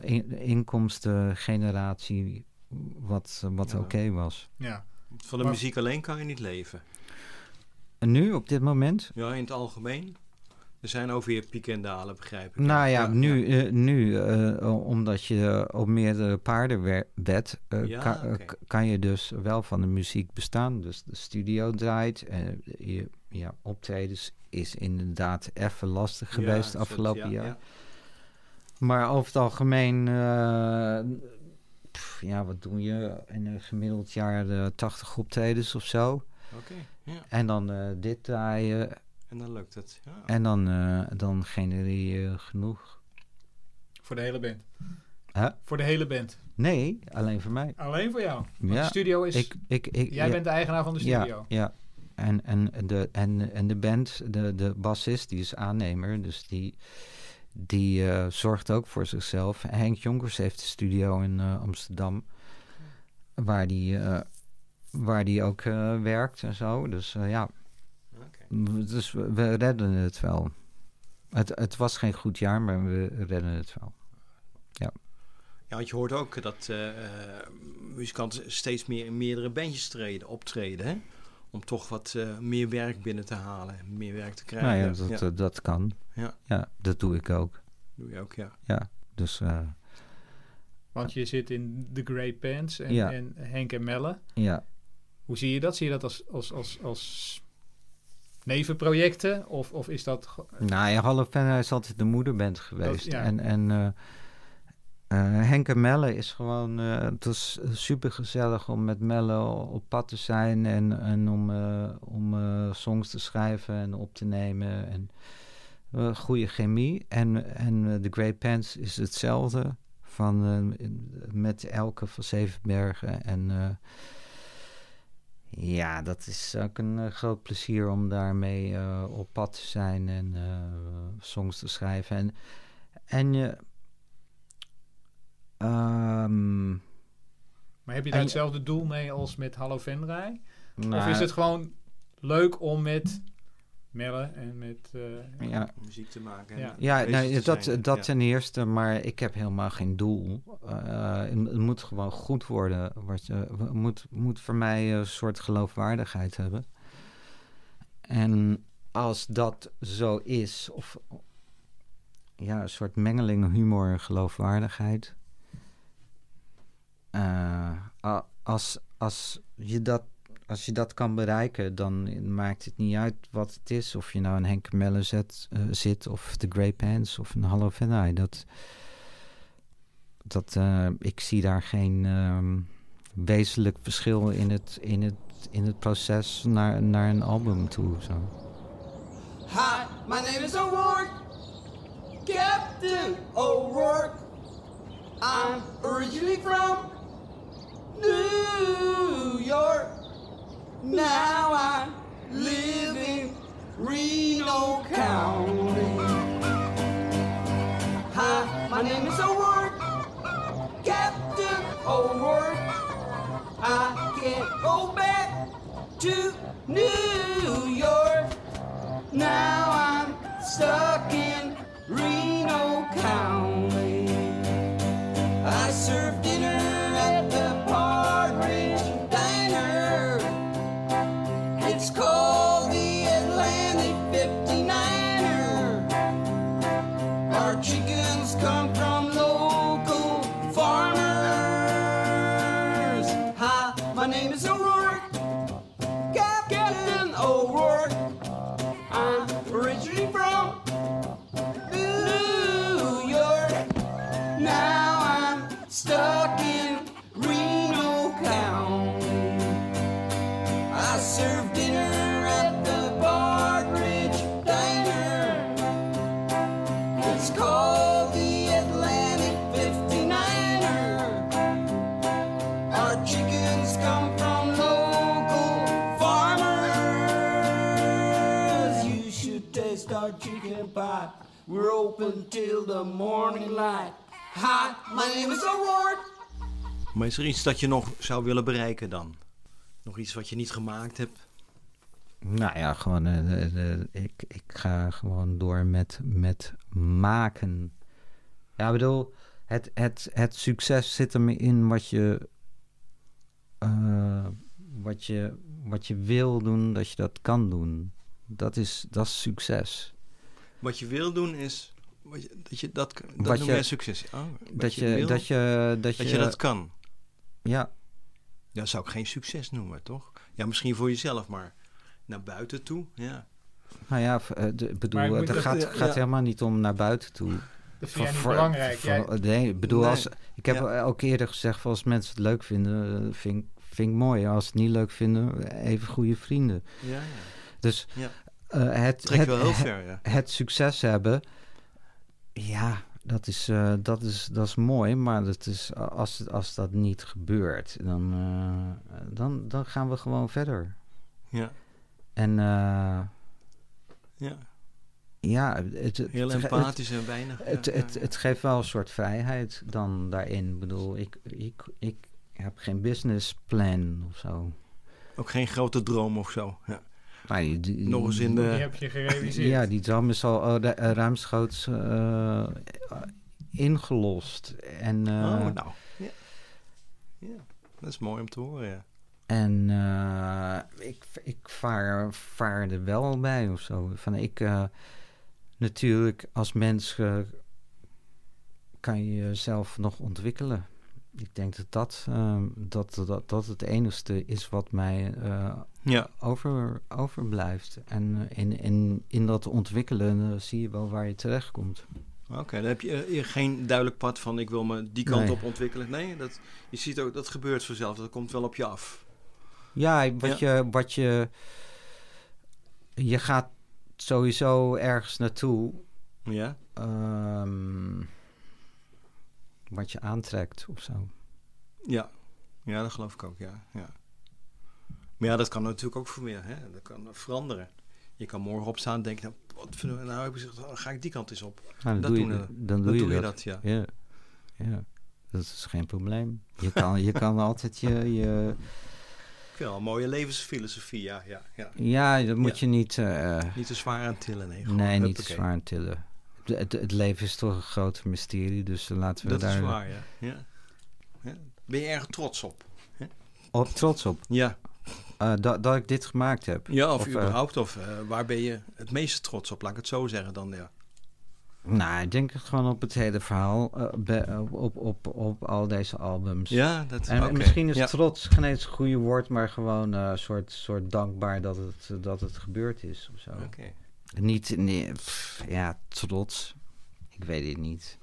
C: in, inkomstengeneratie wat, wat
A: Ja.
C: oké was.
D: Ja.
A: Van de
D: Maar-
A: muziek alleen kan je niet leven.
C: En nu, op dit moment?
A: Ja, in het algemeen. Er zijn ook weer pieken en dalen, begrijp ik.
C: Nou ja, nu, eh, nu eh, omdat je op meerdere paarden eh,
A: Ja,
C: kan, eh, je dus wel van de muziek bestaan. Dus de studio draait. En je ja, optredens is inderdaad even lastig
A: Ja,
C: geweest
A: het-
C: afgelopen
A: ja,
C: jaar.
A: ja.
C: Maar over het algemeen, eh, pff, ja, wat doe je? In een gemiddeld jaar eh, 80 optredens of zo.
A: Oké, ja.
C: En dan eh, dit draaien.
A: En dan lukt het. Ja.
C: En dan, eh, dan genereer je genoeg.
D: Voor de hele band.
C: Huh?
D: Voor de hele band.
C: Nee, alleen voor mij.
D: Alleen voor jou. Want
C: Ja,
D: de studio is...
C: Ik, ik, ik,
D: jij
C: ja,
D: bent de eigenaar van de studio.
C: Ja, ja. En, en, de, en, en de band, de, de bassist, die is aannemer. Dus die, die eh, zorgt ook voor zichzelf. Henk Jonkers heeft de studio in eh, Amsterdam. Waar die, eh, waar die ook eh, werkt en zo. Dus eh, ja,
A: Oké.
C: dus we, we redden het wel. Het, het was geen goed jaar, maar we redden het wel.
A: Ja, want je hoort ook dat muzikanten steeds meer in meerdere bandjes treden, optreden. Hè? Om toch wat eh, meer werk binnen te halen. en Meer werk te krijgen.
C: Nou ja, dat,
A: ja,
C: eh, dat kan.
A: Ja.
C: ja, dat doe ik ook.
A: doe je ook, ja.
C: Ja, dus eh,
D: Want je zit in The Great Pants en,
C: Ja.
D: en Henk en Melle.
C: ja.
D: Hoe zie je dat? Zie je dat als, als, als, als nevenprojecten? Of, of is dat...
C: Nou ja, Hallo Venna is altijd de moederband geweest.
D: ja.
C: En, en eh, Henk en Melle is gewoon... eh, het is super gezellig om met Melle op pad te zijn... en, en om, eh, om songs te schrijven en op te nemen. En goede chemie. En, en eh, The Great Pants is hetzelfde. Van, met Elke van Zevenbergen. En ja, dat is ook een groot plezier om daarmee op pad te zijn en songs te schrijven. En, en je. Ehm,
D: Maar heb je daar hetzelfde doel mee als met Hallo Venray? Of
C: nou,
D: is het gewoon leuk om met Melle en met... eh,
C: Ja,
A: Muziek te maken.
D: Ja.
C: ja nou, dat,
A: zijn.
C: dat
A: Ja.
C: ten eerste, maar ik heb helemaal geen doel. Eh, het het moet gewoon goed worden. Wat je, het moet, moet voor mij een soort geloofwaardigheid hebben. En als dat zo is, of ja, een soort mengeling humor en geloofwaardigheid. Eh, als, als, je dat, als je dat kan bereiken, dan maakt het niet uit wat het is. Of je nou een Henk Melle zet, eh, zit, of de Grey Pants, of een Hallo Venai. Dat, dat, eh, ik zie daar geen ehm, wezenlijk verschil in het, in het, in het proces naar, naar een album toe. Zo.
E: Hi, my name is O'Rourke, Captain O'Rourke. I'm originally from New York. Now I live in Reno County. Hi, my name is O'Rourke, Captain O'Rourke. I can't go back to New York. Now I'm stuck in Reno County. I served till the morning light. Hi, my name is O'Rourke.
A: Maar is er iets dat je nog zou willen bereiken dan? Nog iets wat je niet gemaakt hebt?
C: Nou ja, gewoon, eh, ik, ik ga gewoon door met, met maken. Ja, ik bedoel, het, het, het succes zit er in wat je, eh, wat je, wat je wil doen, dat je dat kan doen. Dat is, dat is succes.
A: Wat je wil doen is... Wat je, dat je dat, dat
C: Wat je-
A: jij succes. Oh,
C: Dat je,
A: wil,
C: dat je, dat
A: dat
C: je,
A: je dat kan.
C: ja,
A: Dat zou ik geen succes noemen, toch? Ja, misschien voor jezelf, maar naar buiten toe, ja.
C: nou ja, eh, de- bedoel,
D: je
C: het
D: dat-
C: gaat,
A: ja,
C: gaat
A: ja.
C: helemaal niet om naar buiten toe.
D: Dat vind jij niet
C: Voor-
D: belangrijk.
C: voor-
D: Jij,
C: nee, ik bedoel,
A: Nee.
C: als, ik heb
A: Ja.
C: ook eerder gezegd, als mensen het leuk vinden, eh, vind, ik- vind ik mooi. Als ze het niet leuk vinden, even goede vrienden.
A: Ja, ja.
C: Dus
A: Ja.
C: eh, het,
A: Trek
C: het,
A: wel heel
C: het,
A: ver, ja.
C: het succes hebben, ja, dat is, eh, dat is, dat is mooi. Maar dat is, als, als dat niet gebeurt, dan, eh, dan, dan gaan we gewoon verder.
A: Ja,
C: En eh,
A: ja.
C: ja, het, het,
A: Heel
C: het-
A: empathisch en weinig.
C: Het,
A: ja,
C: het,
A: ja.
C: het geeft wel een soort vrijheid dan daarin. Ik bedoel, ik, ik, ik heb geen businessplan of zo.
A: Ook geen grote droom of zo. Ja.
C: Maar die, die-
A: Nog eens in
D: die
A: de...
D: heb je gerealiseerd.
C: Ja, die droom is al oh, eh, ruimschoots eh, ingelost. En, eh,
A: oh, nou. Ja. ja, dat is mooi om te horen, ja.
C: en eh, ik, ik vaar, vaar er wel bij of zo. Van ik, eh, natuurlijk, als mens kan je jezelf nog ontwikkelen. Ik denk dat dat, eh, dat, dat, dat het enigste is wat mij eh,
A: Ja,
C: over, overblijft. En eh, in, in, in dat ontwikkelen eh, zie je wel waar je terechtkomt.
A: oké. Dan heb je geen duidelijk pad van ik wil me die kant
C: Nee.
A: op ontwikkelen. Nee, dat, je ziet ook, dat gebeurt vanzelf. Dat komt wel op je af.
C: Ja, wat, Je, wat je. Je gaat sowieso ergens naartoe.
A: Ja,
C: ehm, wat je aantrekt of zo.
A: ja. Ja, dat geloof ik ook, ja. ja. Maar ja, dat kan natuurlijk ook voor meer, hè. Dat kan veranderen. Je kan morgen opstaan en denken, nou, wat verdomme, nou heb ik gezegd, ga ik die kant eens op.
C: Nou, dan
A: Dat
C: doe, je,
A: we.
C: dan
A: Dan
C: doe,
A: doe
C: je, dat.
A: dat, ja.
C: Ja. ja, dat is geen probleem. Je kan, je kan altijd je. je
A: Ik vind wel een mooie levensfilosofie, ja, ja, ja.
C: ja, dat moet
A: Ja.
C: je niet. eh,
A: Niet te zwaar aan tillen, nee. gewoon
C: nee, niet te zwaar aan tillen. Het, het, leven is toch een groot mysterie, dus laten we
A: Dat
C: daar
A: is waar, ja. ja. ja. Ben je erg trots op?
C: op, trots op.
A: Ja.
C: Eh, dat, dat ik dit gemaakt heb.
A: Ja, of,
C: Of, eh,
A: überhaupt. Of eh, waar ben je het meest trots op? Laat ik het zo zeggen dan, ja.
C: Nou, ik denk gewoon op het hele verhaal, be- op, op, op al deze albums.
A: Ja, dat
C: En
A: oké.
C: misschien is
A: ja.
C: trots geen eens het goede woord, maar gewoon een soort, soort dankbaar dat het, dat het gebeurd is of zo.
A: Oké.
C: Niet, nee, pff, ja, trots. Ik weet het niet.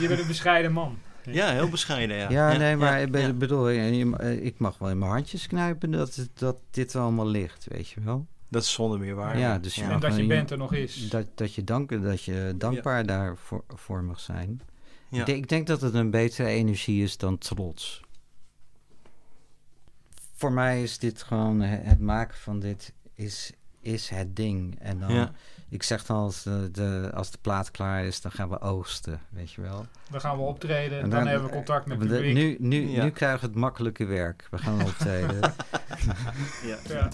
D: Je bent een bescheiden man.
A: Ja, heel bescheiden, ja.
C: Ja, nee, maar
A: ja,
C: ik, bedoel, je- eh, ik mag wel in mijn handjes knijpen dat, het- dat dit allemaal ligt, weet je wel.
A: Dat is zonder meer waar.
C: Ja, dus
D: En dat je bent er nog is.
C: Dat, dat, je dank, dat je dankbaar daarvoor voor mag zijn.
A: Ja.
C: Ik, denk, ik denk dat het een betere energie is dan trots. Voor mij is dit gewoon he- het maken van dit is, is het ding. En dan,
A: Ja.
C: ik zeg dan als de, de, als de plaat klaar is, dan gaan we oogsten, weet je wel.
D: Dan gaan we optreden.
C: En
D: dan, hebben we contact met
C: de-
D: het publiek.
C: nu, nu,
A: Ja.
C: nu krijgen we het makkelijke werk. We gaan optreden.
A: Ja.
D: Ja.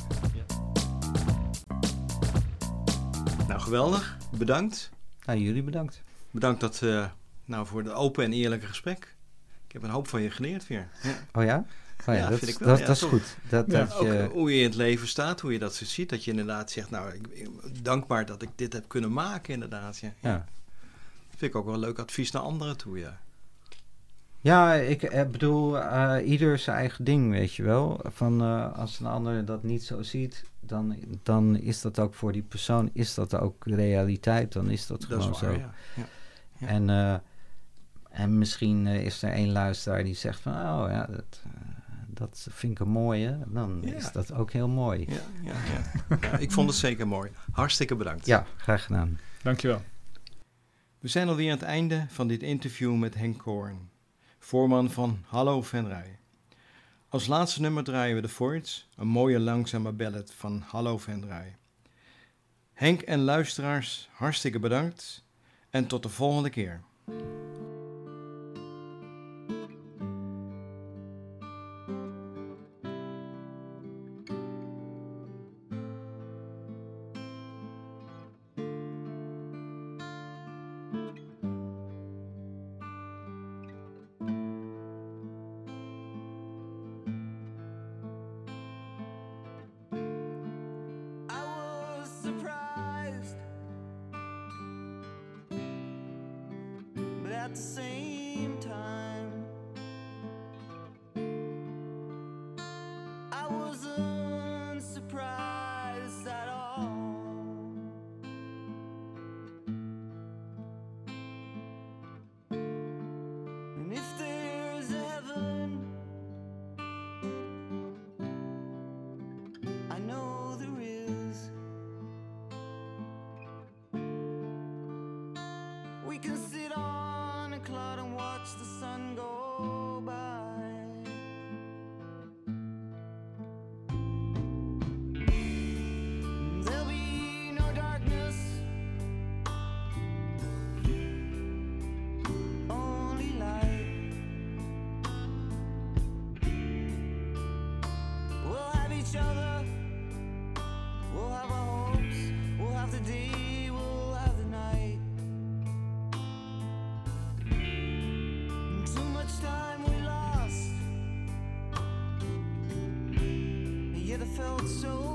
A: Nou, geweldig. Bedankt.
C: Nou, jullie bedankt.
A: Bedankt dat, eh, nou, voor het open en eerlijke gesprek. Ik heb een hoop van je geleerd weer. Ja.
C: Oh ja? Oh ja,
A: Ja,
C: dat,
A: vind ik wel,
C: dat,
A: ja,
C: dat is goed. Dat,
D: Ja.
C: dat
A: Ook
C: je,
A: hoe je in het leven staat, hoe je dat zo ziet. Dat je inderdaad zegt, nou, ik, dankbaar dat ik dit heb kunnen maken inderdaad. Ja.
C: ja.
A: Vind ik ook wel leuk advies naar anderen toe, ja.
C: Ja, ik eh, bedoel, eh, ieder zijn eigen ding, weet je wel. Van, eh, als een ander dat niet zo ziet, dan, dan is dat ook voor die persoon, is dat ook realiteit. Dan is dat
A: Dat
C: gewoon
A: is waar,
C: zo.
A: ja. ja. Ja.
C: En, eh, en misschien is er één luisteraar die zegt van, oh ja, dat, eh, dat vind ik een mooie. Dan
A: Ja.
C: is dat ook heel mooi.
A: Ja, ja, ja. ja, ik vond het zeker mooi. Hartstikke bedankt.
C: Ja, graag gedaan.
D: Dankjewel.
A: We zijn alweer aan het einde van dit interview met Henk Koorn, voorman van Hallo Venray. Als laatste nummer draaien we de Voids, een mooie langzame ballad van Hallo Venray. Henk en luisteraars, hartstikke bedankt en tot de volgende keer.
B: So